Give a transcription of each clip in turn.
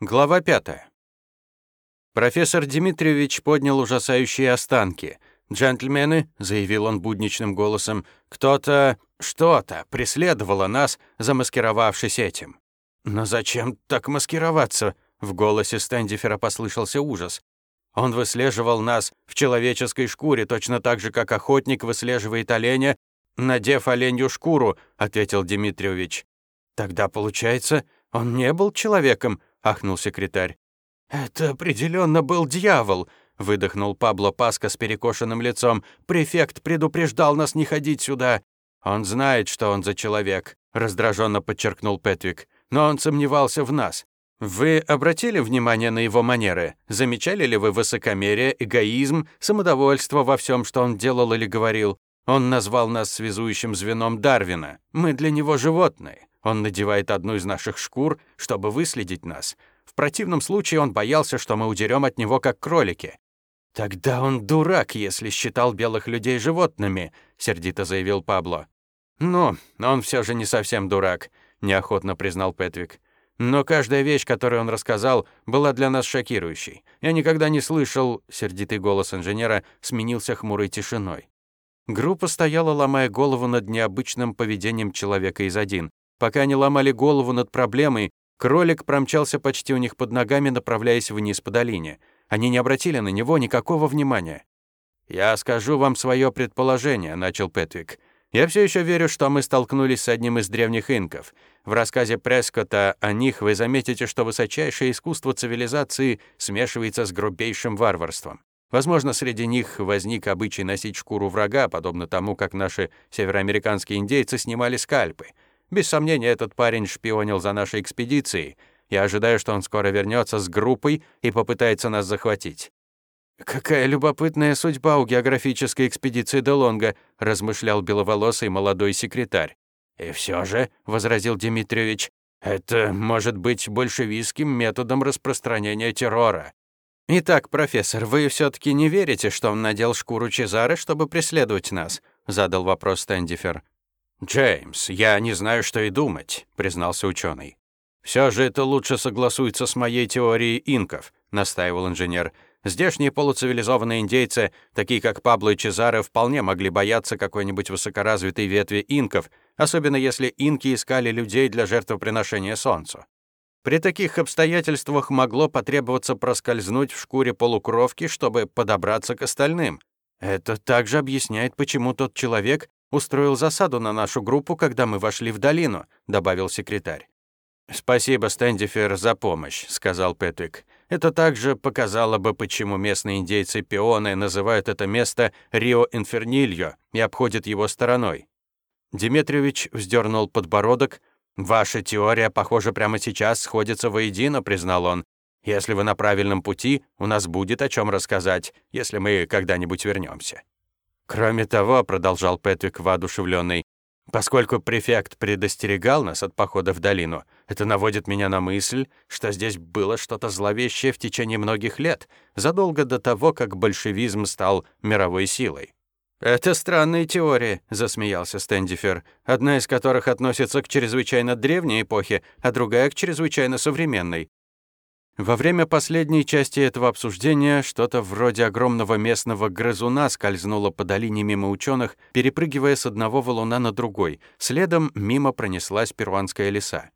Глава 5. Профессор Дмитриевич поднял ужасающие останки. «Джентльмены», — заявил он будничным голосом, — «кто-то, что-то преследовало нас, замаскировавшись этим». «Но зачем так маскироваться?» — в голосе Стэндифера послышался ужас. «Он выслеживал нас в человеческой шкуре, точно так же, как охотник выслеживает оленя, надев оленью шкуру», — ответил Дмитриевич. «Тогда, получается, он не был человеком», — ахнул секретарь. «Это определенно был дьявол», — выдохнул Пабло Паска с перекошенным лицом. «Префект предупреждал нас не ходить сюда». «Он знает, что он за человек», — раздраженно подчеркнул Петвик. «Но он сомневался в нас. Вы обратили внимание на его манеры? Замечали ли вы высокомерие, эгоизм, самодовольство во всем, что он делал или говорил? Он назвал нас связующим звеном Дарвина. Мы для него животные. Он надевает одну из наших шкур, чтобы выследить нас. В противном случае он боялся, что мы удерем от него как кролики. «Тогда он дурак, если считал белых людей животными», — сердито заявил Пабло. «Ну, он все же не совсем дурак», — неохотно признал Петвик. «Но каждая вещь, которую он рассказал, была для нас шокирующей. Я никогда не слышал...» — сердитый голос инженера сменился хмурой тишиной. Группа стояла, ломая голову над необычным поведением человека из один. Пока они ломали голову над проблемой, кролик промчался почти у них под ногами, направляясь вниз по долине. Они не обратили на него никакого внимания. «Я скажу вам свое предположение», — начал Петвик. «Я все еще верю, что мы столкнулись с одним из древних инков. В рассказе Прескотта о них вы заметите, что высочайшее искусство цивилизации смешивается с грубейшим варварством. Возможно, среди них возник обычай носить шкуру врага, подобно тому, как наши североамериканские индейцы снимали скальпы. Без сомнения, этот парень шпионил за нашей экспедицией. Я ожидаю, что он скоро вернется с группой и попытается нас захватить». «Какая любопытная судьба у географической экспедиции Делонга», размышлял беловолосый молодой секретарь. «И все же», — возразил Дмитриевич, «это может быть большевистским методом распространения террора». «Итак, профессор, вы все таки не верите, что он надел шкуру Чезары, чтобы преследовать нас?» — задал вопрос Стендифер. «Джеймс, я не знаю, что и думать», — признался ученый. «Все же это лучше согласуется с моей теорией инков», — настаивал инженер. «Здешние полуцивилизованные индейцы, такие как Пабло и Чезаре, вполне могли бояться какой-нибудь высокоразвитой ветви инков, особенно если инки искали людей для жертвоприношения солнцу. При таких обстоятельствах могло потребоваться проскользнуть в шкуре полукровки, чтобы подобраться к остальным. Это также объясняет, почему тот человек устроил засаду на нашу группу, когда мы вошли в долину», — добавил секретарь. «Спасибо, Стэндифер, за помощь», — сказал Петвик. «Это также показало бы, почему местные индейцы-пионы называют это место Рио-Инфернильо и обходят его стороной». Дмитриевич вздернул подбородок. «Ваша теория, похоже, прямо сейчас сходится воедино», — признал он. «Если вы на правильном пути, у нас будет о чем рассказать, если мы когда-нибудь вернемся. Кроме того, продолжал Петвик воодушевленный, поскольку префект предостерегал нас от похода в долину, это наводит меня на мысль, что здесь было что-то зловещее в течение многих лет, задолго до того, как большевизм стал мировой силой. «Это странные теории», — засмеялся Стэндифер, «одна из которых относится к чрезвычайно древней эпохе, а другая — к чрезвычайно современной. Во время последней части этого обсуждения что-то вроде огромного местного грызуна скользнуло по долине мимо ученых, перепрыгивая с одного валуна на другой. Следом мимо пронеслась перуанская лиса.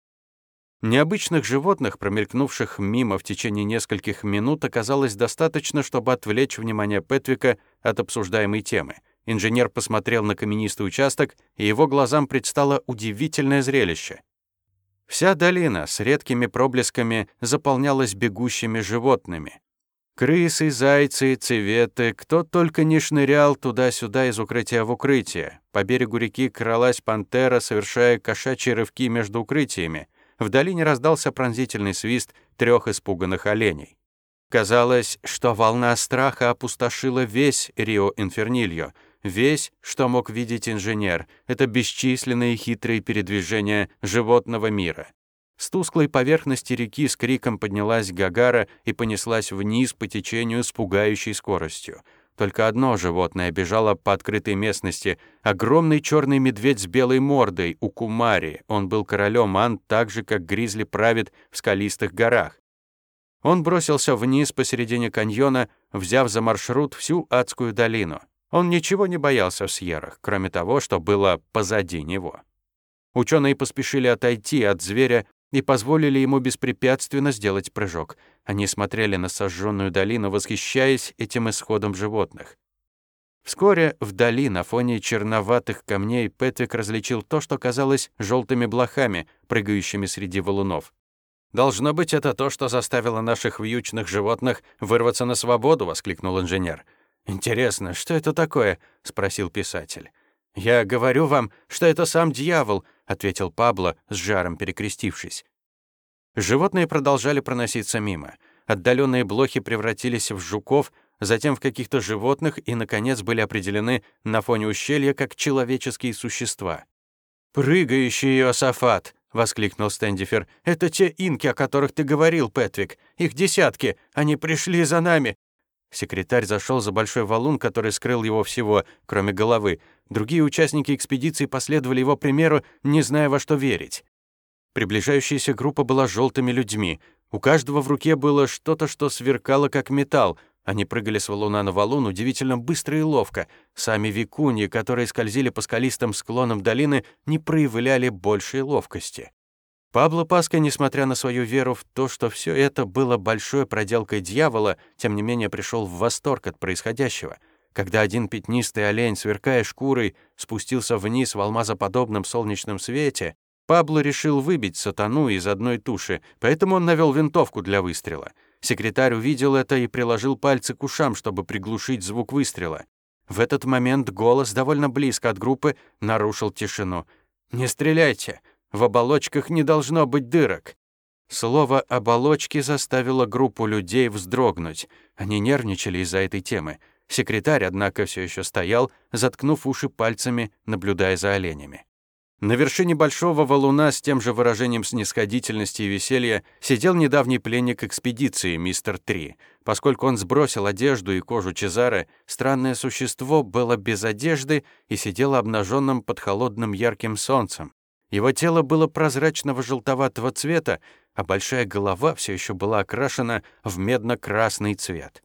Необычных животных, промелькнувших мимо в течение нескольких минут, оказалось достаточно, чтобы отвлечь внимание Петвика от обсуждаемой темы. Инженер посмотрел на каменистый участок, и его глазам предстало удивительное зрелище — Вся долина с редкими проблесками заполнялась бегущими животными. Крысы, зайцы, цветы, кто только не шнырял туда-сюда из укрытия в укрытие. По берегу реки кралась пантера, совершая кошачьи рывки между укрытиями. В долине раздался пронзительный свист трех испуганных оленей. Казалось, что волна страха опустошила весь Рио-Инфернильо — Весь, что мог видеть инженер, это бесчисленные хитрые передвижения животного мира. С тусклой поверхности реки с криком поднялась Гагара и понеслась вниз по течению с пугающей скоростью. Только одно животное бежало по открытой местности. Огромный черный медведь с белой мордой у Кумари. Он был королем Ан так же, как гризли правит в скалистых горах. Он бросился вниз посередине каньона, взяв за маршрут всю адскую долину. Он ничего не боялся в Сьеррах, кроме того, что было позади него. Ученые поспешили отойти от зверя и позволили ему беспрепятственно сделать прыжок. Они смотрели на сожженную долину, восхищаясь этим исходом животных. Вскоре вдали, на фоне черноватых камней, Петрик различил то, что казалось желтыми блохами, прыгающими среди валунов. «Должно быть, это то, что заставило наших вьючных животных вырваться на свободу», — воскликнул инженер. «Интересно, что это такое?» — спросил писатель. «Я говорю вам, что это сам дьявол», — ответил Пабло, с жаром перекрестившись. Животные продолжали проноситься мимо. Отдаленные блохи превратились в жуков, затем в каких-то животных и, наконец, были определены на фоне ущелья как человеческие существа. «Прыгающий Иосафат!» — воскликнул Стэндифер. «Это те инки, о которых ты говорил, Петвик. Их десятки. Они пришли за нами». Секретарь зашел за большой валун, который скрыл его всего, кроме головы. Другие участники экспедиции последовали его примеру, не зная, во что верить. Приближающаяся группа была желтыми людьми. У каждого в руке было что-то, что сверкало, как металл. Они прыгали с валуна на валун удивительно быстро и ловко. Сами викуньи, которые скользили по скалистым склонам долины, не проявляли большей ловкости. Пабло Паска, несмотря на свою веру в то, что все это было большой проделкой дьявола, тем не менее пришел в восторг от происходящего. Когда один пятнистый олень, сверкая шкурой, спустился вниз в алмазоподобном солнечном свете, Пабло решил выбить сатану из одной туши, поэтому он навел винтовку для выстрела. Секретарь увидел это и приложил пальцы к ушам, чтобы приглушить звук выстрела. В этот момент голос, довольно близко от группы, нарушил тишину. «Не стреляйте! В оболочках не должно быть дырок!» Слово «оболочки» заставило группу людей вздрогнуть. Они нервничали из-за этой темы. Секретарь, однако, все еще стоял, заткнув уши пальцами, наблюдая за оленями. На вершине большого валуна с тем же выражением снисходительности и веселья сидел недавний пленник экспедиции, мистер Три. Поскольку он сбросил одежду и кожу Чезары, странное существо было без одежды и сидело обнаженным под холодным ярким солнцем. Его тело было прозрачного желтоватого цвета, а большая голова все еще была окрашена в медно-красный цвет.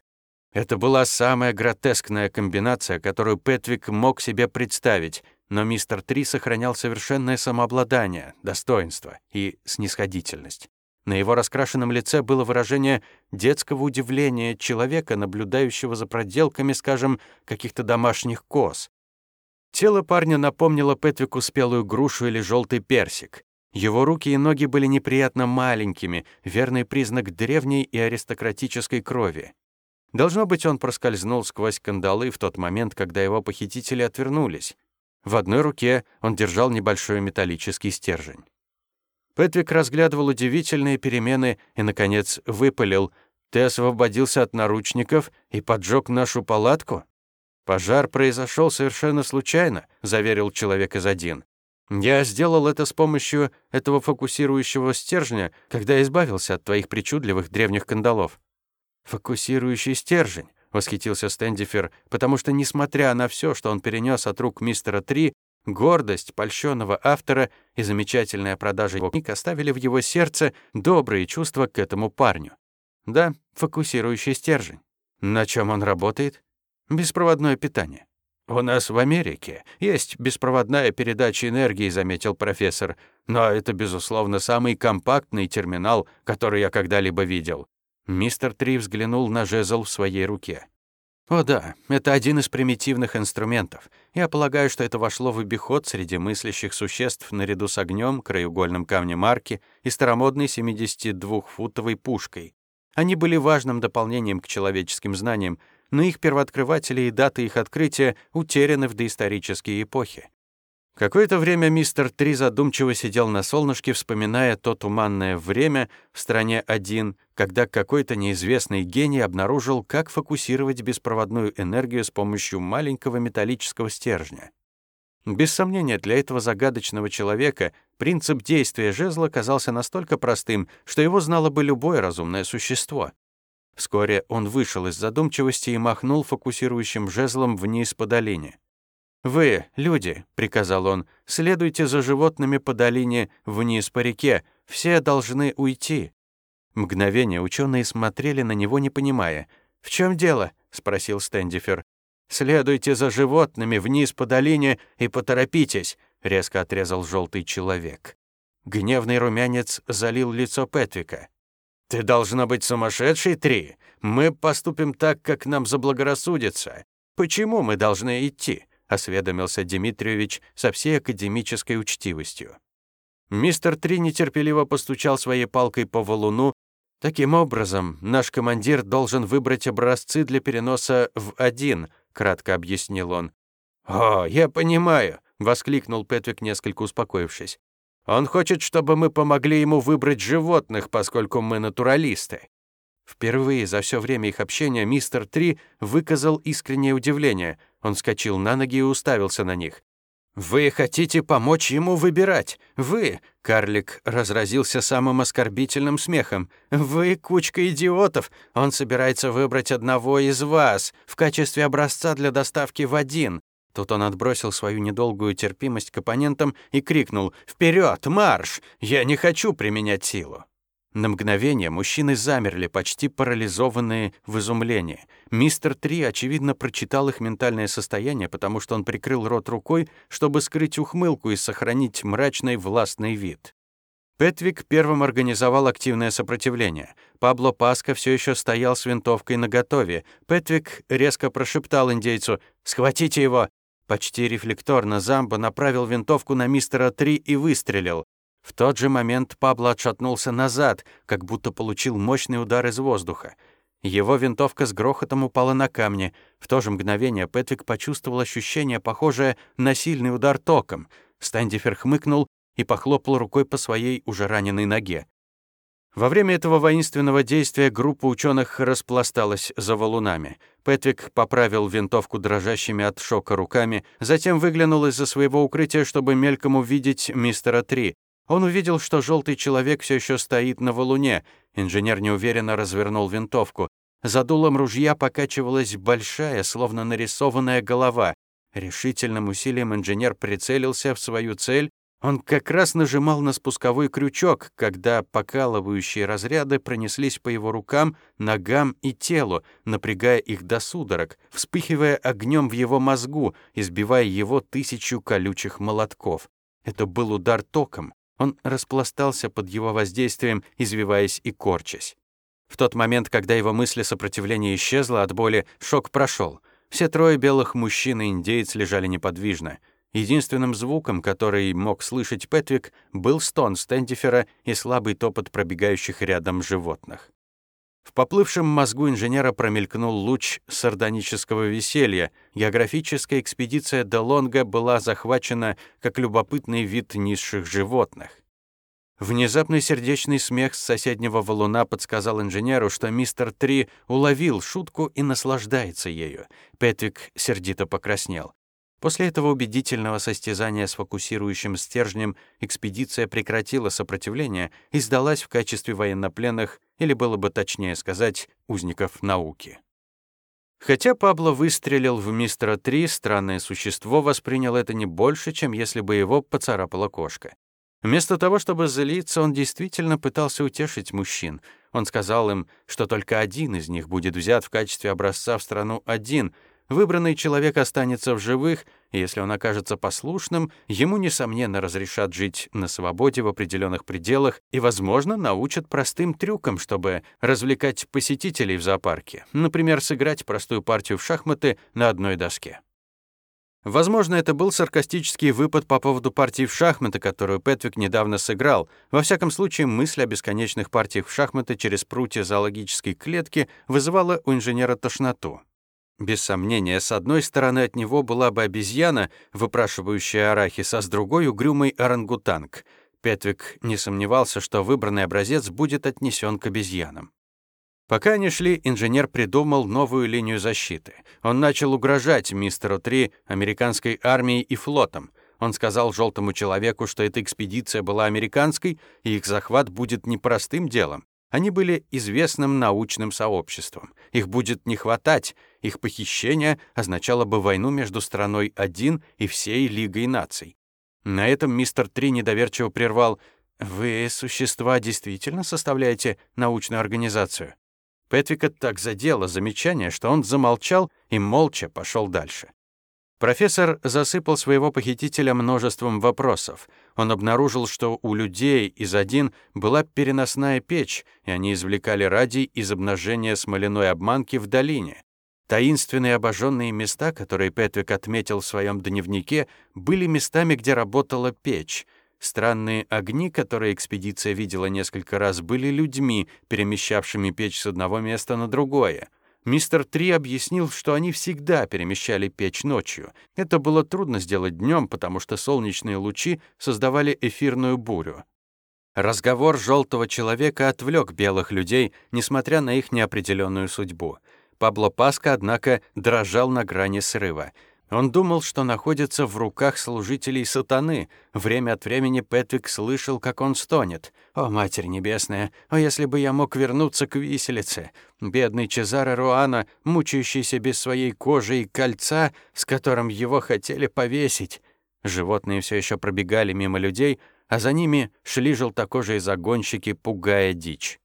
Это была самая гротескная комбинация, которую Петвик мог себе представить — но мистер Три сохранял совершенное самообладание, достоинство и снисходительность. На его раскрашенном лице было выражение детского удивления человека, наблюдающего за проделками, скажем, каких-то домашних коз. Тело парня напомнило Петвику спелую грушу или желтый персик. Его руки и ноги были неприятно маленькими, верный признак древней и аристократической крови. Должно быть, он проскользнул сквозь кандалы в тот момент, когда его похитители отвернулись. В одной руке он держал небольшой металлический стержень. Пэтрик разглядывал удивительные перемены и, наконец, выпалил. «Ты освободился от наручников и поджег нашу палатку?» «Пожар произошел совершенно случайно», — заверил человек из один. «Я сделал это с помощью этого фокусирующего стержня, когда избавился от твоих причудливых древних кандалов». «Фокусирующий стержень восхитился Стендифер, потому что, несмотря на все, что он перенес от рук мистера Три, гордость польщенного автора и замечательная продажа его книг оставили в его сердце добрые чувства к этому парню. Да, фокусирующий стержень. На чем он работает? Беспроводное питание. «У нас в Америке есть беспроводная передача энергии», — заметил профессор. «Но это, безусловно, самый компактный терминал, который я когда-либо видел. Мистер Три взглянул на жезл в своей руке. «О да, это один из примитивных инструментов. Я полагаю, что это вошло в обиход среди мыслящих существ наряду с огнем, краеугольным камнем арки и старомодной 72-футовой пушкой. Они были важным дополнением к человеческим знаниям, но их первооткрыватели и даты их открытия утеряны в доисторические эпохи. Какое-то время мистер Три задумчиво сидел на солнышке, вспоминая то туманное время в стране один, когда какой-то неизвестный гений обнаружил, как фокусировать беспроводную энергию с помощью маленького металлического стержня. Без сомнения, для этого загадочного человека принцип действия жезла казался настолько простым, что его знало бы любое разумное существо. Вскоре он вышел из задумчивости и махнул фокусирующим жезлом вниз по долине. «Вы, люди», — приказал он, — «следуйте за животными по долине вниз по реке, все должны уйти». Мгновение ученые смотрели на него, не понимая. «В чем дело?» — спросил Стэндифер. «Следуйте за животными вниз по долине и поторопитесь», — резко отрезал желтый человек. Гневный румянец залил лицо Петвика. «Ты должна быть сумасшедшей, Три. Мы поступим так, как нам заблагорассудится. Почему мы должны идти?» — осведомился Дмитриевич со всей академической учтивостью. Мистер Три нетерпеливо постучал своей палкой по валуну. «Таким образом, наш командир должен выбрать образцы для переноса в один», — кратко объяснил он. «О, я понимаю», — воскликнул Петвик, несколько успокоившись. Он хочет, чтобы мы помогли ему выбрать животных, поскольку мы натуралисты. Впервые за все время их общения мистер Три выказал искреннее удивление. Он вскочил на ноги и уставился на них. «Вы хотите помочь ему выбирать? Вы!» — карлик разразился самым оскорбительным смехом. «Вы кучка идиотов! Он собирается выбрать одного из вас в качестве образца для доставки в один. Тут он отбросил свою недолгую терпимость к оппонентам и крикнул «Вперед, марш! Я не хочу применять силу!» На мгновение мужчины замерли, почти парализованные в изумлении. Мистер Три, очевидно, прочитал их ментальное состояние, потому что он прикрыл рот рукой, чтобы скрыть ухмылку и сохранить мрачный властный вид. Петвик первым организовал активное сопротивление. Пабло Паска все еще стоял с винтовкой наготове. Петвик резко прошептал индейцу «Схватите его!» Почти рефлекторно Замбо направил винтовку на мистера Три и выстрелил. В тот же момент Пабло отшатнулся назад, как будто получил мощный удар из воздуха. Его винтовка с грохотом упала на камни. В то же мгновение Пэтрик почувствовал ощущение, похожее на сильный удар током. Стандифер хмыкнул и похлопал рукой по своей уже раненой ноге. Во время этого воинственного действия группа ученых распласталась за валунами. Пэтрик поправил винтовку дрожащими от шока руками, затем выглянул из-за своего укрытия, чтобы мельком увидеть мистера Три. Он увидел, что желтый человек все еще стоит на валуне. Инженер неуверенно развернул винтовку. За дулом ружья покачивалась большая, словно нарисованная голова. Решительным усилием инженер прицелился в свою цель он как раз нажимал на спусковой крючок, когда покалывающие разряды пронеслись по его рукам, ногам и телу, напрягая их до судорог, вспыхивая огнем в его мозгу, избивая его тысячу колючих молотков. Это был удар током. Он распластался под его воздействием, извиваясь и корчась. В тот момент, когда его мысли сопротивления исчезло от боли, шок прошел. Все трое белых мужчин и индеец лежали неподвижно — Единственным звуком, который мог слышать Петвик, был стон Стендифера и слабый топот пробегающих рядом животных. В поплывшем мозгу инженера промелькнул луч сардонического веселья. Географическая экспедиция Делонга была захвачена как любопытный вид низших животных. Внезапный сердечный смех с соседнего валуна подсказал инженеру, что мистер Три уловил шутку и наслаждается ею. Петвик сердито покраснел. После этого убедительного состязания с фокусирующим стержнем экспедиция прекратила сопротивление и сдалась в качестве военнопленных, или было бы точнее сказать, узников науки. Хотя Пабло выстрелил в мистера Три, странное существо восприняло это не больше, чем если бы его поцарапала кошка. Вместо того, чтобы злиться, он действительно пытался утешить мужчин. Он сказал им, что только один из них будет взят в качестве образца в страну один — Выбранный человек останется в живых, и если он окажется послушным, ему, несомненно, разрешат жить на свободе в определенных пределах и, возможно, научат простым трюкам, чтобы развлекать посетителей в зоопарке, например, сыграть простую партию в шахматы на одной доске. Возможно, это был саркастический выпад по поводу партии в шахматы, которую Петвик недавно сыграл. Во всяком случае, мысль о бесконечных партиях в шахматы через прутья зоологической клетки вызывала у инженера тошноту. Без сомнения, с одной стороны от него была бы обезьяна, выпрашивающая арахис, а с другой — угрюмый орангутанг. Петвик не сомневался, что выбранный образец будет отнесен к обезьянам. Пока они шли, инженер придумал новую линию защиты. Он начал угрожать мистеру Три, американской армией и флотом. Он сказал желтому человеку, что эта экспедиция была американской, и их захват будет непростым делом. Они были известным научным сообществом. Их будет не хватать. Их похищение означало бы войну между страной один и всей Лигой наций. На этом мистер Три недоверчиво прервал «Вы, существа, действительно составляете научную организацию?» Петвика так задело замечание, что он замолчал и молча пошел дальше. Профессор засыпал своего похитителя множеством вопросов. Он обнаружил, что у людей из один была переносная печь, и они извлекали радий из обнажения смоляной обманки в долине. Таинственные обожженные места, которые Петвик отметил в своем дневнике, были местами, где работала печь. Странные огни, которые экспедиция видела несколько раз, были людьми, перемещавшими печь с одного места на другое. Мистер Три объяснил, что они всегда перемещали печь ночью. Это было трудно сделать днем, потому что солнечные лучи создавали эфирную бурю. Разговор желтого человека отвлек белых людей, несмотря на их неопределенную судьбу. Пабло Паска, однако, дрожал на грани срыва. Он думал, что находится в руках служителей сатаны. Время от времени Петвик слышал, как он стонет. «О, Матерь Небесная! О, если бы я мог вернуться к виселице! Бедный Чезаро Руана, мучающийся без своей кожи и кольца, с которым его хотели повесить!» Животные все еще пробегали мимо людей, а за ними шли желтокожие загонщики, пугая дичь.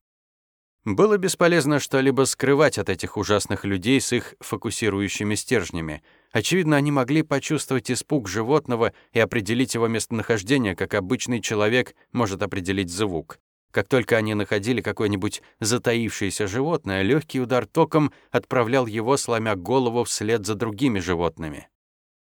Было бесполезно что-либо скрывать от этих ужасных людей с их фокусирующими стержнями. Очевидно, они могли почувствовать испуг животного и определить его местонахождение, как обычный человек может определить звук. Как только они находили какое-нибудь затаившееся животное, легкий удар током отправлял его, сломя голову вслед за другими животными.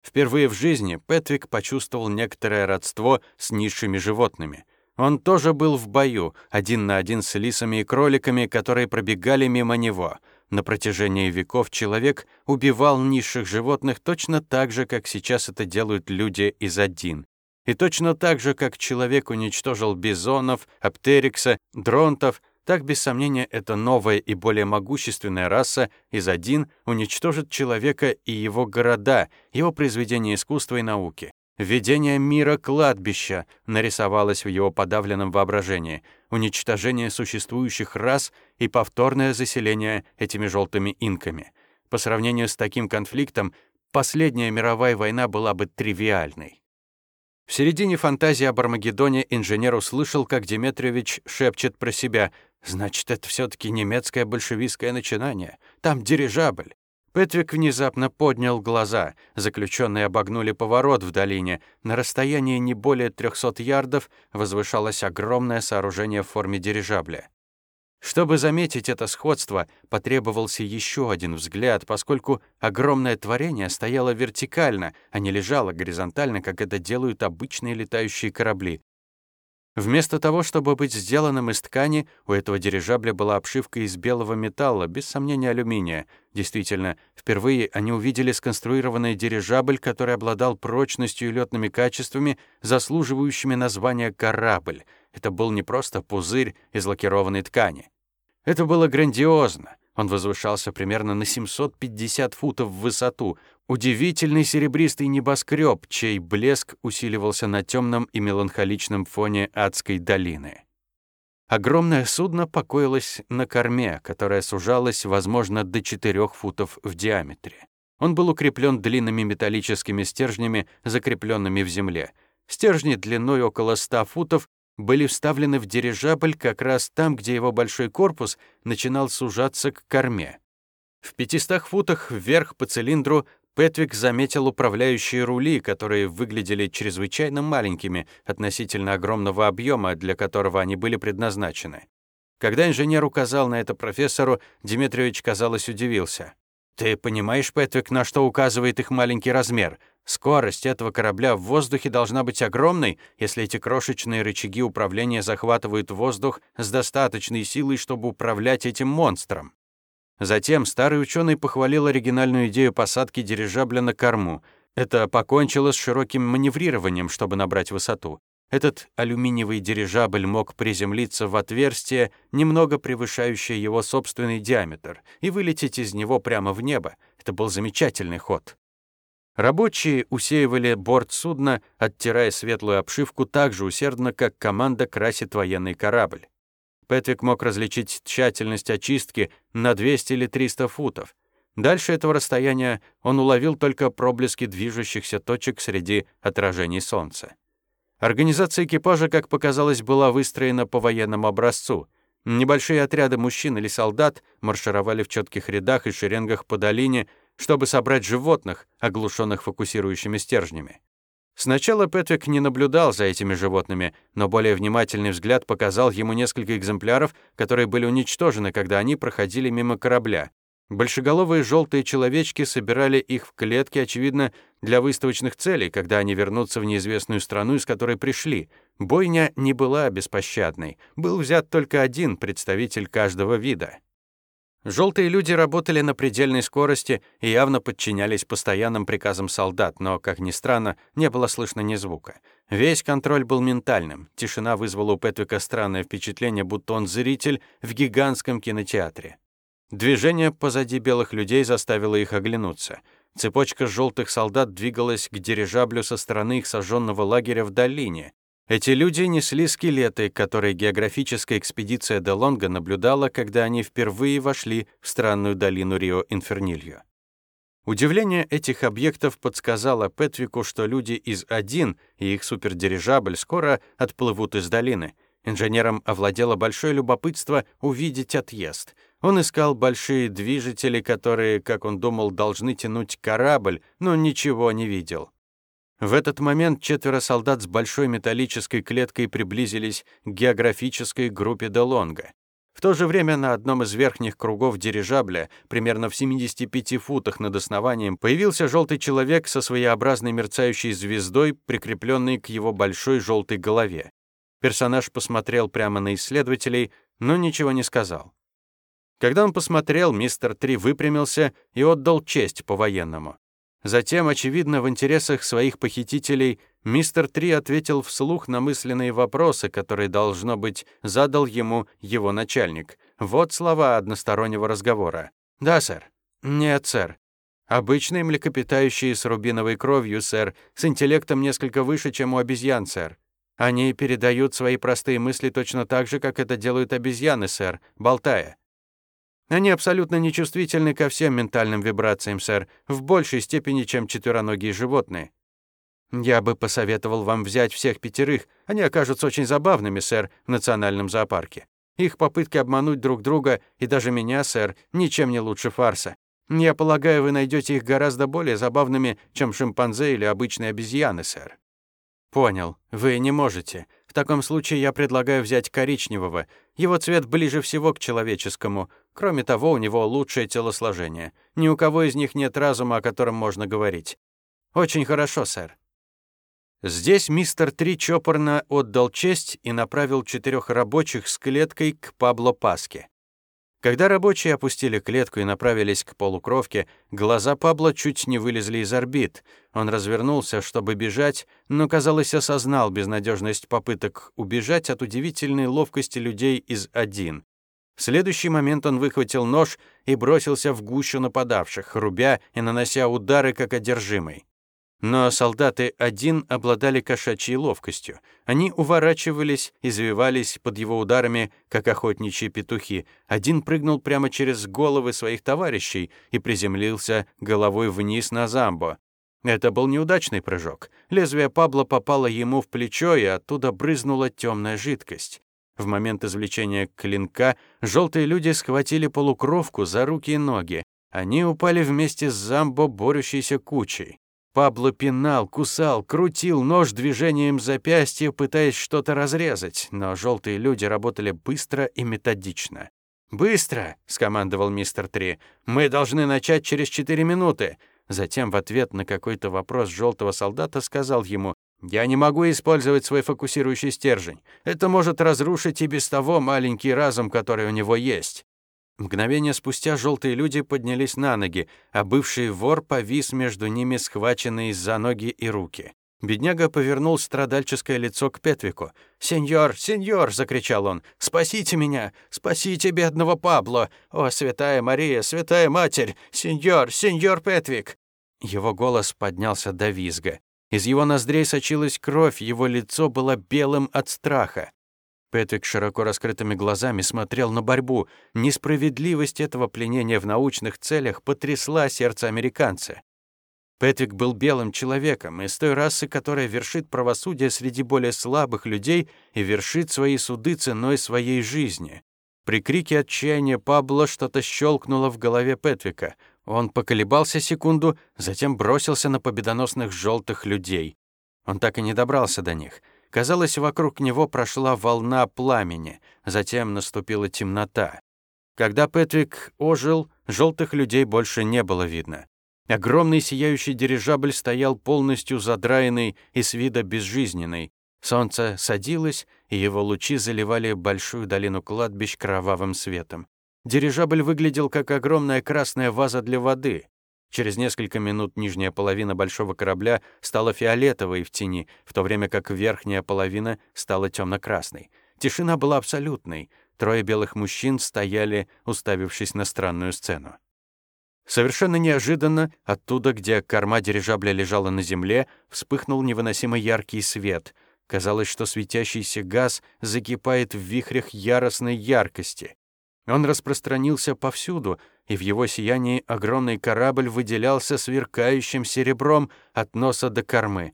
Впервые в жизни Петвик почувствовал некоторое родство с низшими животными — он тоже был в бою, один на один с лисами и кроликами, которые пробегали мимо него. На протяжении веков человек убивал низших животных точно так же, как сейчас это делают люди из один. И точно так же, как человек уничтожил бизонов, аптерикса, дронтов, так, без сомнения, эта новая и более могущественная раса из один уничтожит человека и его города, его произведения искусства и науки. Введение мира кладбища нарисовалось в его подавленном воображении, уничтожение существующих рас и повторное заселение этими желтыми инками. По сравнению с таким конфликтом, последняя мировая война была бы тривиальной. В середине фантазии об Армагеддоне инженер услышал, как Деметриевич шепчет про себя «Значит, это все таки немецкое большевистское начинание. Там дирижабль. Петвик внезапно поднял глаза. Заключенные обогнули поворот в долине. На расстоянии не более 300 ярдов возвышалось огромное сооружение в форме дирижабля. Чтобы заметить это сходство, потребовался еще один взгляд, поскольку огромное творение стояло вертикально, а не лежало горизонтально, как это делают обычные летающие корабли. Вместо того, чтобы быть сделанным из ткани, у этого дирижабля была обшивка из белого металла, без сомнения алюминия. Действительно, впервые они увидели сконструированный дирижабль, который обладал прочностью и летными качествами, заслуживающими названия «корабль». Это был не просто пузырь из лакированной ткани. Это было грандиозно. Он возвышался примерно на 750 футов в высоту, Удивительный серебристый небоскреб, чей блеск усиливался на темном и меланхоличном фоне адской долины. Огромное судно покоилось на корме, которая сужалась, возможно, до 4 футов в диаметре. Он был укреплен длинными металлическими стержнями, закрепленными в земле. Стержни длиной около 100 футов были вставлены в дирижабль как раз там, где его большой корпус начинал сужаться к корме. В 500 футах вверх по цилиндру Петвик заметил управляющие рули, которые выглядели чрезвычайно маленькими относительно огромного объема, для которого они были предназначены. Когда инженер указал на это профессору, Дмитриевич, казалось, удивился. «Ты понимаешь, Петвик, на что указывает их маленький размер? Скорость этого корабля в воздухе должна быть огромной, если эти крошечные рычаги управления захватывают воздух с достаточной силой, чтобы управлять этим монстром. Затем старый ученый похвалил оригинальную идею посадки дирижабля на корму. Это покончило с широким маневрированием, чтобы набрать высоту. Этот алюминиевый дирижабль мог приземлиться в отверстие, немного превышающее его собственный диаметр, и вылететь из него прямо в небо. Это был замечательный ход. Рабочие усеивали борт судна, оттирая светлую обшивку так же усердно, как команда красит военный корабль. Петвик мог различить тщательность очистки на 200 или 300 футов. Дальше этого расстояния он уловил только проблески движущихся точек среди отражений солнца. Организация экипажа, как показалось, была выстроена по военному образцу. Небольшие отряды мужчин или солдат маршировали в четких рядах и шеренгах по долине, чтобы собрать животных, оглушенных фокусирующими стержнями. Сначала Петвик не наблюдал за этими животными, но более внимательный взгляд показал ему несколько экземпляров, которые были уничтожены, когда они проходили мимо корабля. Большеголовые желтые человечки собирали их в клетки, очевидно, для выставочных целей, когда они вернутся в неизвестную страну, из которой пришли. Бойня не была беспощадной. Был взят только один представитель каждого вида. Желтые люди работали на предельной скорости и явно подчинялись постоянным приказам солдат, но, как ни странно, не было слышно ни звука. Весь контроль был ментальным. Тишина вызвала у Петвика странное впечатление, будто он зритель в гигантском кинотеатре. Движение позади белых людей заставило их оглянуться. Цепочка желтых солдат двигалась к дирижаблю со стороны их сожженного лагеря в долине. Эти люди несли скелеты, которые географическая экспедиция де Лонга наблюдала, когда они впервые вошли в странную долину Рио-Инфернильо. Удивление этих объектов подсказало Петвику, что люди из один и их супердирижабль скоро отплывут из долины. Инженерам овладело большое любопытство увидеть отъезд. Он искал большие движители, которые, как он думал, должны тянуть корабль, но ничего не видел. В этот момент четверо солдат с большой металлической клеткой приблизились к географической группе Делонга. В то же время на одном из верхних кругов дирижабля, примерно в 75 футах над основанием, появился желтый человек со своеобразной мерцающей звездой, прикрепленной к его большой желтой голове. Персонаж посмотрел прямо на исследователей, но ничего не сказал. Когда он посмотрел, мистер Три выпрямился и отдал честь по-военному. Затем, очевидно, в интересах своих похитителей, мистер Три ответил вслух на мысленные вопросы, которые, должно быть, задал ему его начальник. Вот слова одностороннего разговора. «Да, сэр». «Нет, сэр». «Обычные млекопитающие с рубиновой кровью, сэр, с интеллектом несколько выше, чем у обезьян, сэр. Они передают свои простые мысли точно так же, как это делают обезьяны, сэр, болтая. Они абсолютно нечувствительны ко всем ментальным вибрациям, сэр, в большей степени, чем четвероногие животные. Я бы посоветовал вам взять всех пятерых. Они окажутся очень забавными, сэр, в национальном зоопарке. Их попытки обмануть друг друга и даже меня, сэр, ничем не лучше фарса. Я полагаю, вы найдете их гораздо более забавными, чем шимпанзе или обычные обезьяны, сэр. Понял. Вы не можете. В таком случае я предлагаю взять коричневого. Его цвет ближе всего к человеческому. Кроме того, у него лучшее телосложение. Ни у кого из них нет разума, о котором можно говорить. Очень хорошо, сэр. Здесь мистер Три чопорно отдал честь и направил четырех рабочих с клеткой к Пабло Паске. Когда рабочие опустили клетку и направились к полукровке, глаза Пабло чуть не вылезли из орбит. Он развернулся, чтобы бежать, но, казалось, осознал безнадежность попыток убежать от удивительной ловкости людей из один. В следующий момент он выхватил нож и бросился в гущу нападавших, рубя и нанося удары как одержимый. Но солдаты один обладали кошачьей ловкостью. Они уворачивались, извивались под его ударами, как охотничьи петухи. Один прыгнул прямо через головы своих товарищей и приземлился головой вниз на замбо. Это был неудачный прыжок. Лезвие Пабло попало ему в плечо, и оттуда брызнула темная жидкость. В момент извлечения клинка желтые люди схватили полукровку за руки и ноги. Они упали вместе с замбо, борющейся кучей. Пабло пинал, кусал, крутил нож движением запястья, пытаясь что-то разрезать, но желтые люди работали быстро и методично. «Быстро!» — скомандовал мистер Три. «Мы должны начать через четыре минуты!» Затем в ответ на какой-то вопрос желтого солдата сказал ему, «Я не могу использовать свой фокусирующий стержень. Это может разрушить и без того маленький разум, который у него есть». Мгновение спустя желтые люди поднялись на ноги, а бывший вор повис между ними, схваченный за ноги и руки. Бедняга повернул страдальческое лицо к Петвику. «Сеньор, сеньор!» — закричал он. «Спасите меня! Спасите бедного Пабло! О, святая Мария, святая Матерь! Сеньор, сеньор Петвик!» Его голос поднялся до визга. Из его ноздрей сочилась кровь, его лицо было белым от страха. Пэтрик широко раскрытыми глазами смотрел на борьбу. Несправедливость этого пленения в научных целях потрясла сердце американца. Пэтрик был белым человеком, из той расы, которая вершит правосудие среди более слабых людей и вершит свои суды ценой своей жизни. При крике отчаяния Пабло что-то щелкнуло в голове Петрика. Он поколебался секунду, затем бросился на победоносных желтых людей. Он так и не добрался до них. Казалось, вокруг него прошла волна пламени, затем наступила темнота. Когда Петрик ожил, желтых людей больше не было видно. Огромный сияющий дирижабль стоял полностью задраенный и с вида безжизненный. Солнце садилось, и его лучи заливали большую долину кладбищ кровавым светом. Дирижабль выглядел как огромная красная ваза для воды. Через несколько минут нижняя половина большого корабля стала фиолетовой в тени, в то время как верхняя половина стала темно-красной. Тишина была абсолютной. Трое белых мужчин стояли, уставившись на странную сцену. Совершенно неожиданно, оттуда, где корма дирижабля лежала на земле, вспыхнул невыносимо яркий свет. Казалось, что светящийся газ закипает в вихрях яростной яркости. Он распространился повсюду, и в его сиянии огромный корабль выделялся сверкающим серебром от носа до кормы.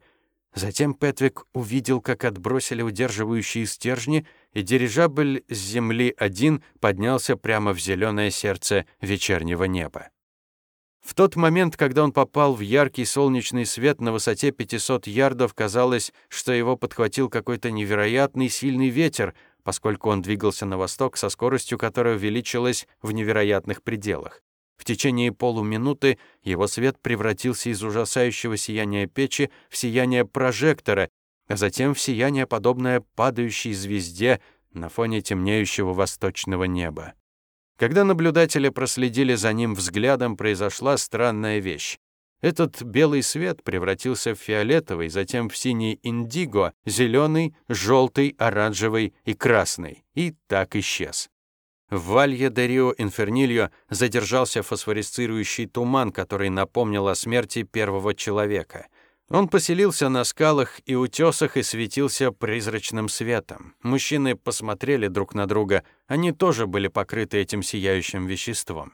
Затем Петвик увидел, как отбросили удерживающие стержни, и дирижабль с земли один поднялся прямо в зеленое сердце вечернего неба. В тот момент, когда он попал в яркий солнечный свет на высоте 500 ярдов, казалось, что его подхватил какой-то невероятный сильный ветер, поскольку он двигался на восток со скоростью, которая увеличилась в невероятных пределах. В течение полуминуты его свет превратился из ужасающего сияния печи в сияние прожектора, а затем в сияние, подобное падающей звезде на фоне темнеющего восточного неба. Когда наблюдатели проследили за ним взглядом, произошла странная вещь. Этот белый свет превратился в фиолетовый, затем в синий индиго, зеленый, желтый, оранжевый и красный, и так исчез. В Валье де Рио Инфернильо задержался фосфорисцирующий туман, который напомнил о смерти первого человека — он поселился на скалах и утесах и светился призрачным светом. Мужчины посмотрели друг на друга, они тоже были покрыты этим сияющим веществом.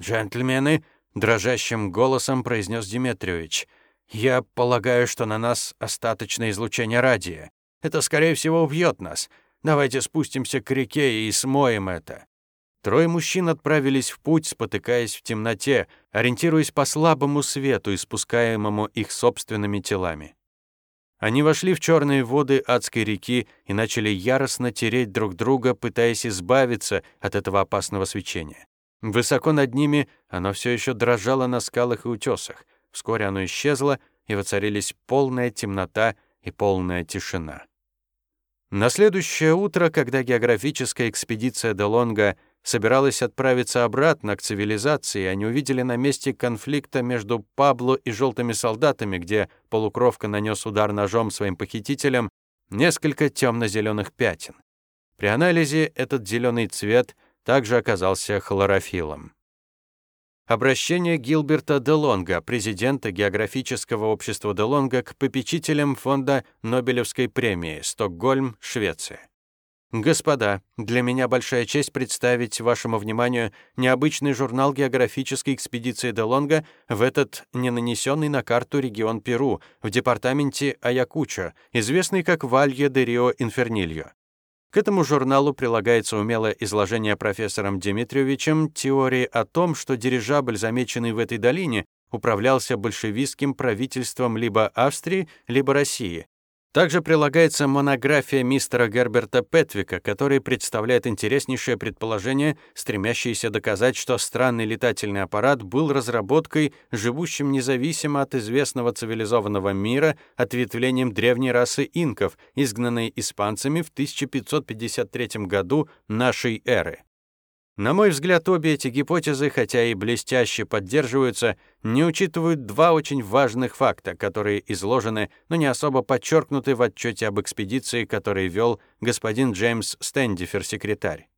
«Джентльмены», — дрожащим голосом произнес Диметриевич, «я полагаю, что на нас остаточное излучение радия. Это, скорее всего, убьет нас. Давайте спустимся к реке и смоем это». Трое мужчин отправились в путь, спотыкаясь в темноте, ориентируясь по слабому свету, испускаемому их собственными телами. Они вошли в черные воды адской реки и начали яростно тереть друг друга, пытаясь избавиться от этого опасного свечения. Высоко над ними оно все еще дрожало на скалах и утесах. Вскоре оно исчезло, и воцарились полная темнота и полная тишина. На следующее утро, когда географическая экспедиция Делонга собиралась отправиться обратно к цивилизации, они увидели на месте конфликта между Пабло и желтыми солдатами, где полукровка нанес удар ножом своим похитителям, несколько темно-зеленых пятен. При анализе этот зеленый цвет также оказался хлорофилом. Обращение Гилберта Делонга, президента географического общества Делонга, к попечителям фонда Нобелевской премии, Стокгольм, Швеция. Господа, для меня большая честь представить вашему вниманию необычный журнал географической экспедиции Делонга в этот не нанесенный на карту регион Перу в департаменте Аякучо, известный как Валье де Рио Инфернильо. К этому журналу прилагается умелое изложение профессором Дмитриевичем теории о том, что дирижабль, замеченный в этой долине, управлялся большевистским правительством либо Австрии, либо России, также прилагается монография мистера Герберта Петвика, который представляет интереснейшее предположение, стремящееся доказать, что странный летательный аппарат был разработкой, живущим независимо от известного цивилизованного мира, ответвлением древней расы инков, изгнанной испанцами в 1553 году нашей эры. На мой взгляд, обе эти гипотезы, хотя и блестяще поддерживаются, не учитывают два очень важных факта, которые изложены, но не особо подчеркнуты в отчете об экспедиции, который вел господин Джеймс Стэндифер, секретарь.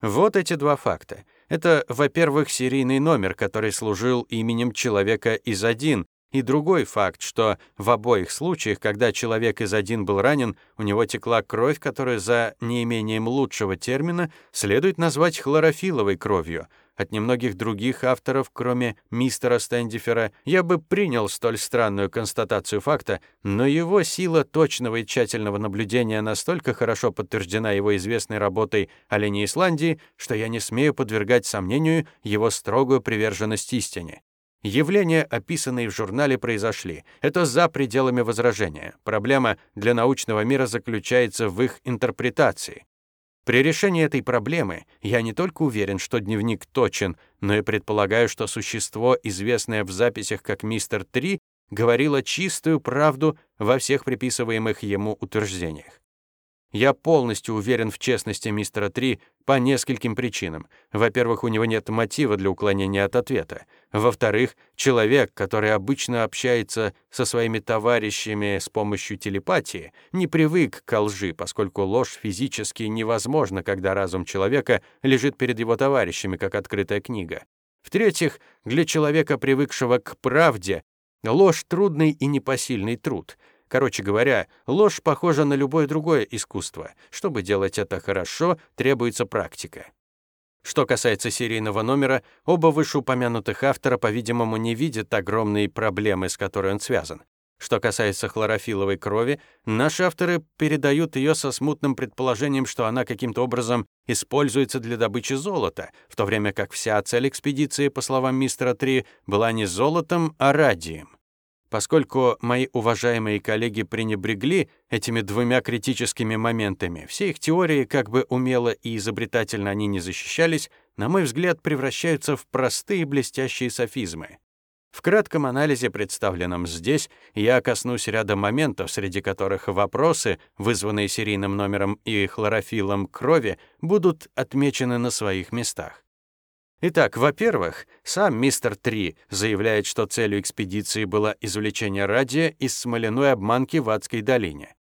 Вот эти два факта. Это, во-первых, серийный номер, который служил именем человека из один, и другой факт, что в обоих случаях, когда человек из один был ранен, у него текла кровь, которую за неимением лучшего термина следует назвать хлорофиловой кровью, от немногих других авторов, кроме мистера Стэндифера, я бы принял столь странную констатацию факта, но его сила точного и тщательного наблюдения настолько хорошо подтверждена его известной работой о линии Исландии, что я не смею подвергать сомнению его строгую приверженность истине. Явления, описанные в журнале, произошли. Это за пределами возражения. Проблема для научного мира заключается в их интерпретации. При решении этой проблемы я не только уверен, что дневник точен, но и предполагаю, что существо, известное в записях как мистер Три, говорило чистую правду во всех приписываемых ему утверждениях. Я полностью уверен в честности мистера Три по нескольким причинам. Во-первых, у него нет мотива для уклонения от ответа. Во-вторых, человек, который обычно общается со своими товарищами с помощью телепатии, не привык к лжи, поскольку ложь физически невозможна, когда разум человека лежит перед его товарищами, как открытая книга. В-третьих, для человека, привыкшего к правде, ложь — трудный и непосильный труд — Короче говоря, ложь похожа на любое другое искусство. Чтобы делать это хорошо, требуется практика. Что касается серийного номера, оба вышеупомянутых автора, по-видимому, не видят огромные проблемы, с которой он связан. Что касается хлорофиловой крови, наши авторы передают ее со смутным предположением, что она каким-то образом используется для добычи золота, в то время как вся цель экспедиции, по словам мистера Три, была не золотом, а радием. Поскольку мои уважаемые коллеги пренебрегли этими двумя критическими моментами, все их теории, как бы умело и изобретательно они не защищались, на мой взгляд, превращаются в простые блестящие софизмы. В кратком анализе, представленном здесь, я коснусь ряда моментов, среди которых вопросы, вызванные серийным номером и хлорофилом крови, будут отмечены на своих местах. Итак, во-первых, сам мистер Три заявляет, что целью экспедиции было извлечение радия из смоляной обманки в Адской долине.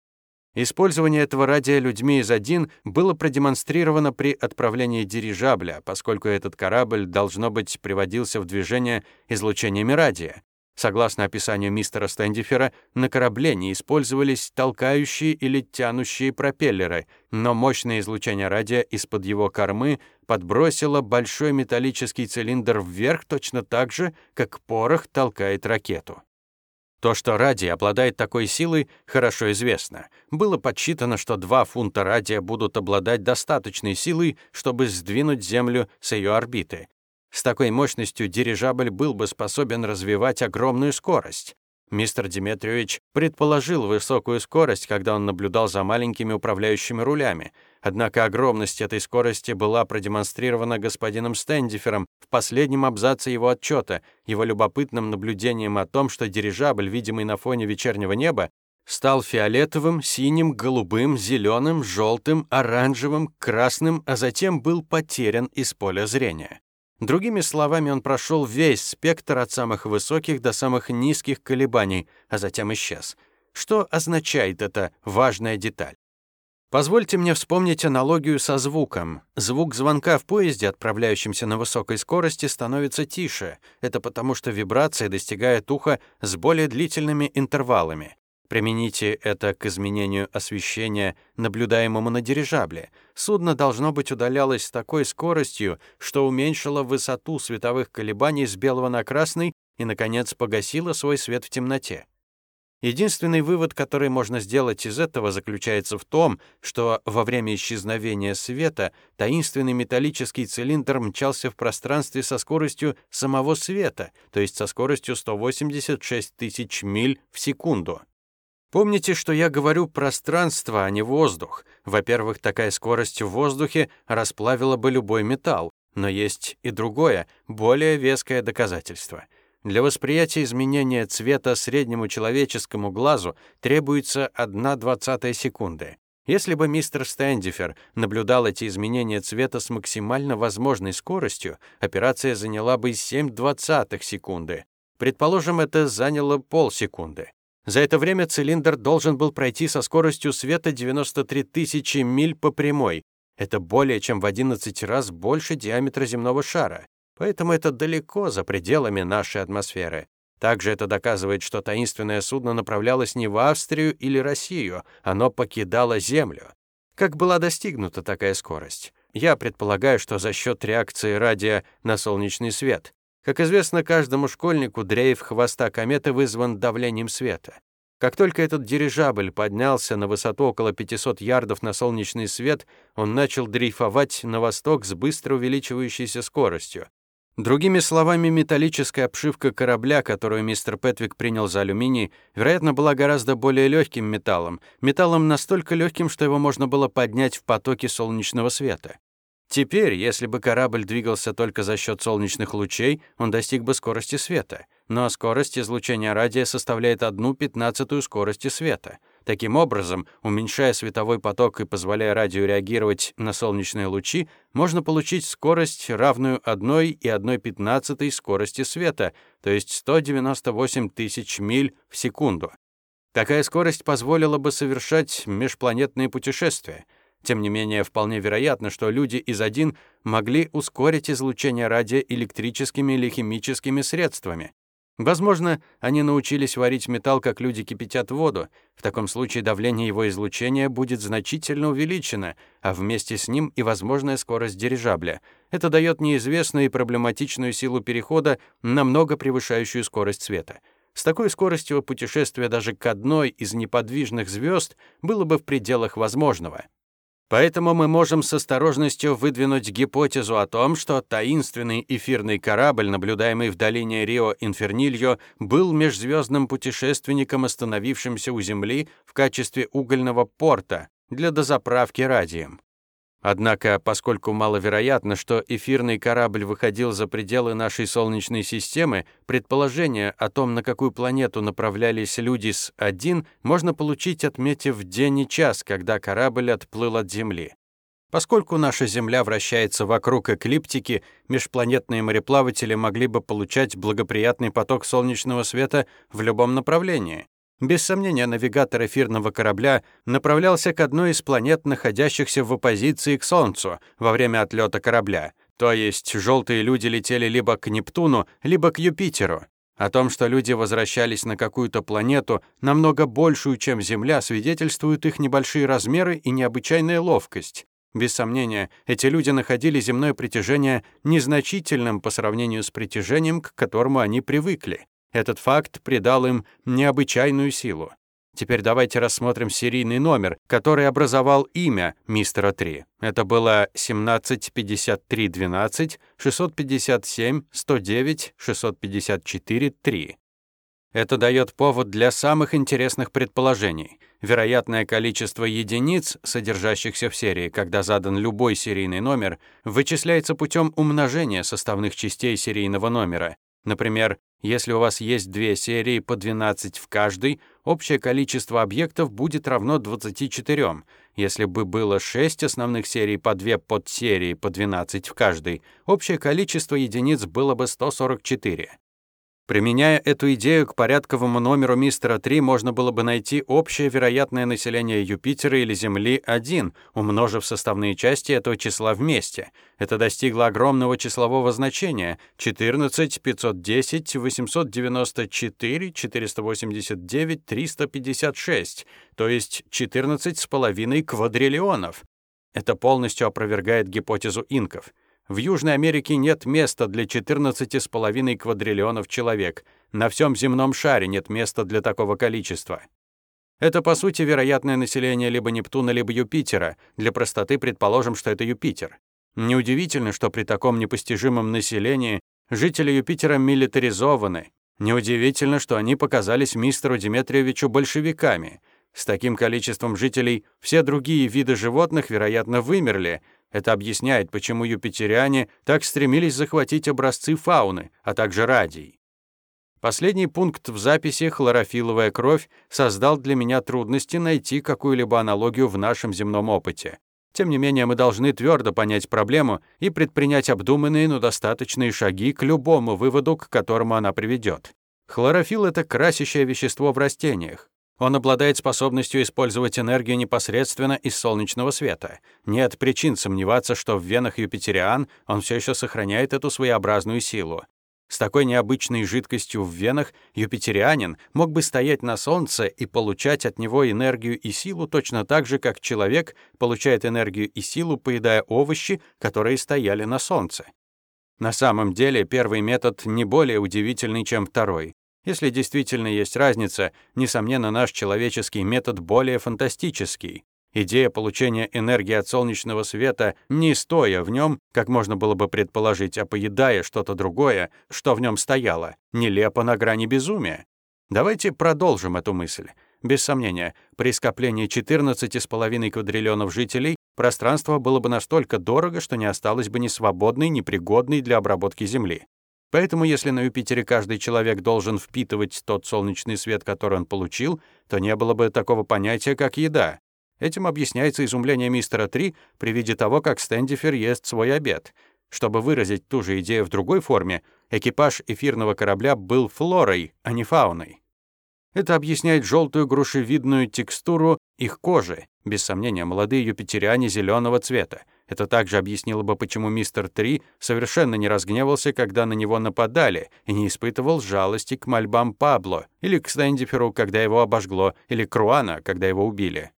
Использование этого радия людьми из один было продемонстрировано при отправлении дирижабля, поскольку этот корабль, должно быть, приводился в движение излучениями радия. Согласно описанию мистера Стэндифера, на корабле не использовались толкающие или тянущие пропеллеры, но мощное излучение радия из-под его кормы подбросило большой металлический цилиндр вверх точно так же, как порох толкает ракету. То, что радий обладает такой силой, хорошо известно. Было подсчитано, что 2 фунта радия будут обладать достаточной силой, чтобы сдвинуть Землю с ее орбиты, с такой мощностью дирижабль был бы способен развивать огромную скорость. Мистер Диметриевич предположил высокую скорость, когда он наблюдал за маленькими управляющими рулями. Однако огромность этой скорости была продемонстрирована господином Стендифером в последнем абзаце его отчета, его любопытным наблюдением о том, что дирижабль, видимый на фоне вечернего неба, стал фиолетовым, синим, голубым, зеленым, желтым, оранжевым, красным, а затем был потерян из поля зрения. Другими словами, он прошел весь спектр от самых высоких до самых низких колебаний, а затем исчез. Что означает эта важная деталь? Позвольте мне вспомнить аналогию со звуком. Звук звонка в поезде, отправляющемся на высокой скорости, становится тише. Это потому, что вибрация достигает уха с более длительными интервалами. Примените это к изменению освещения, наблюдаемому на дирижабле. Судно должно быть удалялось с такой скоростью, что уменьшило высоту световых колебаний с белого на красный и, наконец, погасило свой свет в темноте. Единственный вывод, который можно сделать из этого, заключается в том, что во время исчезновения света таинственный металлический цилиндр мчался в пространстве со скоростью самого света, то есть со скоростью 186 тысяч миль в секунду. Помните, что я говорю пространство, а не воздух. Во-первых, такая скорость в воздухе расплавила бы любой металл, но есть и другое, более веское доказательство. Для восприятия изменения цвета среднему человеческому глазу требуется 1 двадцатая секунды. Если бы мистер Стэндифер наблюдал эти изменения цвета с максимально возможной скоростью, операция заняла бы 7 двадцатых секунды. Предположим, это заняло полсекунды. За это время цилиндр должен был пройти со скоростью света 93 тысячи миль по прямой. Это более чем в 11 раз больше диаметра земного шара. Поэтому это далеко за пределами нашей атмосферы. Также это доказывает, что таинственное судно направлялось не в Австрию или Россию, оно покидало Землю. Как была достигнута такая скорость? я предполагаю, что за счет реакции радия на солнечный свет. Как известно каждому школьнику, дрейф хвоста кометы вызван давлением света. Как только этот дирижабль поднялся на высоту около 500 ярдов на солнечный свет, он начал дрейфовать на восток с быстро увеличивающейся скоростью. Другими словами, металлическая обшивка корабля, которую мистер Петвик принял за алюминий, вероятно, была гораздо более легким металлом, металлом настолько легким, что его можно было поднять в потоке солнечного света. Теперь, если бы корабль двигался только за счет солнечных лучей, он достиг бы скорости света. Но скорость излучения радия составляет одну пятнадцатую скорости света. Таким образом, уменьшая световой поток и позволяя радио реагировать на солнечные лучи, можно получить скорость, равную 1 и 1 пятнадцатой скорости света, то есть 198 тысяч миль в секунду. Такая скорость позволила бы совершать межпланетные путешествия — тем не менее, вполне вероятно, что люди из один могли ускорить излучение радия электрическими или химическими средствами. Возможно, они научились варить металл, как люди кипятят воду. В таком случае давление его излучения будет значительно увеличено, а вместе с ним и возможная скорость дирижабля. Это дает неизвестную и проблематичную силу перехода, намного превышающую скорость света. С такой скоростью путешествие даже к одной из неподвижных звезд было бы в пределах возможного. Поэтому мы можем с осторожностью выдвинуть гипотезу о том, что таинственный эфирный корабль, наблюдаемый в долине Рио-Инфернильо, был межзвездным путешественником, остановившимся у Земли в качестве угольного порта для дозаправки радием. Однако, поскольку маловероятно, что эфирный корабль выходил за пределы нашей Солнечной системы, предположение о том, на какую планету направлялись люди с 1, можно получить, отметив день и час, когда корабль отплыл от Земли. Поскольку наша Земля вращается вокруг эклиптики, межпланетные мореплаватели могли бы получать благоприятный поток солнечного света в любом направлении. Без сомнения, навигатор эфирного корабля направлялся к одной из планет, находящихся в оппозиции к Солнцу во время отлета корабля. То есть желтые люди летели либо к Нептуну, либо к Юпитеру. О том, что люди возвращались на какую-то планету, намного большую, чем Земля, свидетельствуют их небольшие размеры и необычайная ловкость. Без сомнения, эти люди находили земное притяжение незначительным по сравнению с притяжением, к которому они привыкли. Этот факт придал им необычайную силу. Теперь давайте рассмотрим серийный номер, который образовал имя мистера 3. Это было 175312 657 109 654 3. Это дает повод для самых интересных предположений. Вероятное количество единиц, содержащихся в серии, когда задан любой серийный номер, вычисляется путем умножения составных частей серийного номера. Например, если у вас есть две серии по 12 в каждой, общее количество объектов будет равно 24. Если бы было 6 основных серий по 2 подсерии по 12 в каждой, общее количество единиц было бы 144. Применяя эту идею к порядковому номеру мистера 3, можно было бы найти общее вероятное население Юпитера или Земли 1, умножив составные части этого числа вместе. Это достигло огромного числового значения — 14, 510, 894, 489, 356, то есть 14,5 квадриллионов. Это полностью опровергает гипотезу инков — в Южной Америке нет места для 14,5 квадриллионов человек. На всем земном шаре нет места для такого количества. Это, по сути, вероятное население либо Нептуна, либо Юпитера. Для простоты предположим, что это Юпитер. Неудивительно, что при таком непостижимом населении жители Юпитера милитаризованы. Неудивительно, что они показались мистеру Диметриевичу большевиками. С таким количеством жителей все другие виды животных, вероятно, вымерли, это объясняет, почему юпитериане так стремились захватить образцы фауны, а также радий. Последний пункт в записи «Хлорофиловая кровь» создал для меня трудности найти какую-либо аналогию в нашем земном опыте. Тем не менее, мы должны твердо понять проблему и предпринять обдуманные, но достаточные шаги к любому выводу, к которому она приведет. Хлорофилл — это красящее вещество в растениях. Он обладает способностью использовать энергию непосредственно из солнечного света. Нет причин сомневаться, что в венах юпитериан он все еще сохраняет эту своеобразную силу. С такой необычной жидкостью в венах юпитерианин мог бы стоять на Солнце и получать от него энергию и силу точно так же, как человек получает энергию и силу, поедая овощи, которые стояли на Солнце. На самом деле первый метод не более удивительный, чем второй. Если действительно есть разница, несомненно, наш человеческий метод более фантастический. Идея получения энергии от солнечного света, не стоя в нем, как можно было бы предположить, а поедая что-то другое, что в нем стояло, нелепо на грани безумия. Давайте продолжим эту мысль. Без сомнения, при скоплении 14,5 квадриллионов жителей пространство было бы настолько дорого, что не осталось бы ни свободной, ни пригодной для обработки Земли. Поэтому если на Юпитере каждый человек должен впитывать тот солнечный свет, который он получил, то не было бы такого понятия, как еда. Этим объясняется изумление мистера Три при виде того, как Стэндифер ест свой обед. Чтобы выразить ту же идею в другой форме, экипаж эфирного корабля был флорой, а не фауной. Это объясняет желтую грушевидную текстуру их кожи. Без сомнения, молодые юпитериане зеленого цвета. Это также объяснило бы, почему мистер Три совершенно не разгневался, когда на него нападали, и не испытывал жалости к мольбам Пабло, или к Стэндиферу, когда его обожгло, или к Руана, когда его убили.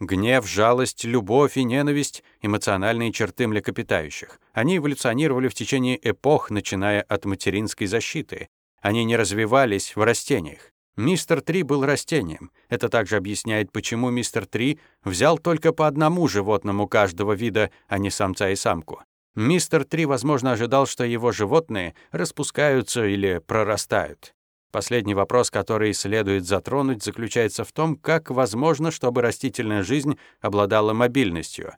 Гнев, жалость, любовь и ненависть — эмоциональные черты млекопитающих. Они эволюционировали в течение эпох, начиная от материнской защиты. Они не развивались в растениях. Мистер Три был растением. Это также объясняет, почему мистер Три взял только по одному животному каждого вида, а не самца и самку. Мистер Три, возможно, ожидал, что его животные распускаются или прорастают. Последний вопрос, который следует затронуть, заключается в том, как возможно, чтобы растительная жизнь обладала мобильностью.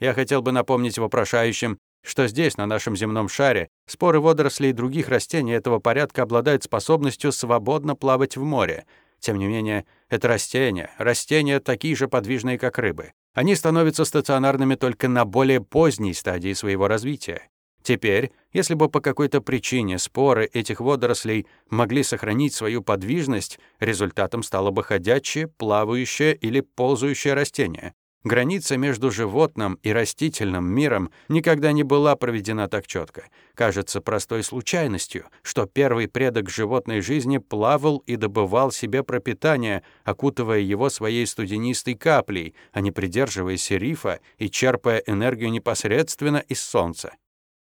Я хотел бы напомнить вопрошающим, что здесь, на нашем земном шаре, споры водорослей и других растений этого порядка обладают способностью свободно плавать в море. Тем не менее, это растения. Растения такие же подвижные, как рыбы. Они становятся стационарными только на более поздней стадии своего развития. Теперь, если бы по какой-то причине споры этих водорослей могли сохранить свою подвижность, результатом стало бы ходячее, плавающее или ползающее растение. Граница между животным и растительным миром никогда не была проведена так четко. Кажется простой случайностью, что первый предок животной жизни плавал и добывал себе пропитание, окутывая его своей студенистой каплей, а не придерживаясь рифа и черпая энергию непосредственно из солнца.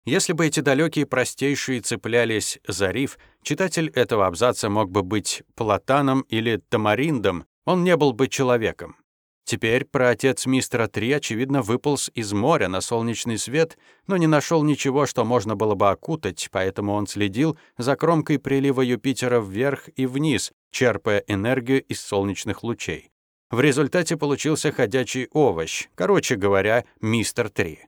Если бы эти далекие простейшие цеплялись за риф, читатель этого абзаца мог бы быть платаном или тамариндом, он не был бы человеком. Теперь праотец мистера Три, очевидно, выполз из моря на солнечный свет, но не нашел ничего, что можно было бы окутать, поэтому он следил за кромкой прилива Юпитера вверх и вниз, черпая энергию из солнечных лучей. В результате получился ходячий овощ, короче говоря, мистер Три.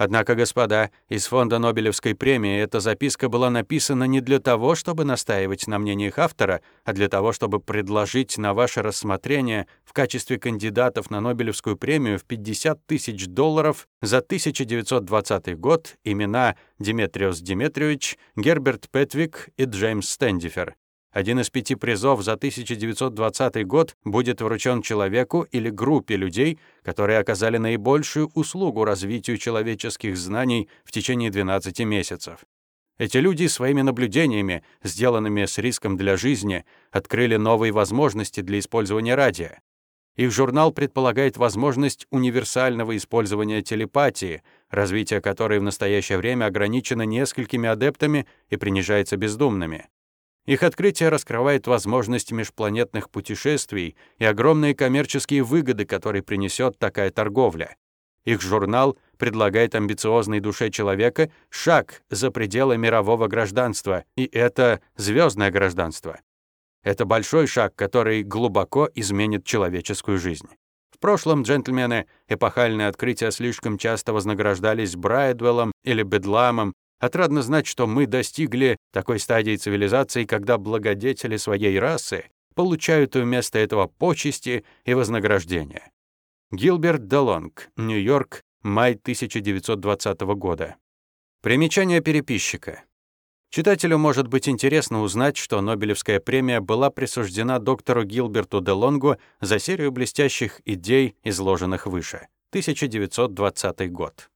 Однако, господа, из фонда Нобелевской премии эта записка была написана не для того, чтобы настаивать на мнениях автора, а для того, чтобы предложить на ваше рассмотрение в качестве кандидатов на Нобелевскую премию в 50 тысяч долларов за 1920 год имена Диметриос Диметриевич, Герберт Петвик и Джеймс Стендифер. Один из пяти призов за 1920 год будет вручен человеку или группе людей, которые оказали наибольшую услугу развитию человеческих знаний в течение 12 месяцев. Эти люди своими наблюдениями, сделанными с риском для жизни, открыли новые возможности для использования радио. Их журнал предполагает возможность универсального использования телепатии, развитие которой в настоящее время ограничено несколькими адептами и принижается бездумными. Их открытие раскрывает возможность межпланетных путешествий и огромные коммерческие выгоды, которые принесет такая торговля. Их журнал предлагает амбициозной душе человека шаг за пределы мирового гражданства, и это звездное гражданство. Это большой шаг, который глубоко изменит человеческую жизнь. В прошлом, джентльмены, эпохальные открытия слишком часто вознаграждались Брайдвеллом или Бедламом Отрадно знать, что мы достигли такой стадии цивилизации, когда благодетели своей расы получают вместо этого почести и вознаграждения. Гилберт Делонг, Нью-Йорк, май 1920 года. Примечание переписчика. Читателю может быть интересно узнать, что Нобелевская премия была присуждена доктору Гилберту Делонгу за серию блестящих идей, изложенных выше. 1920 год.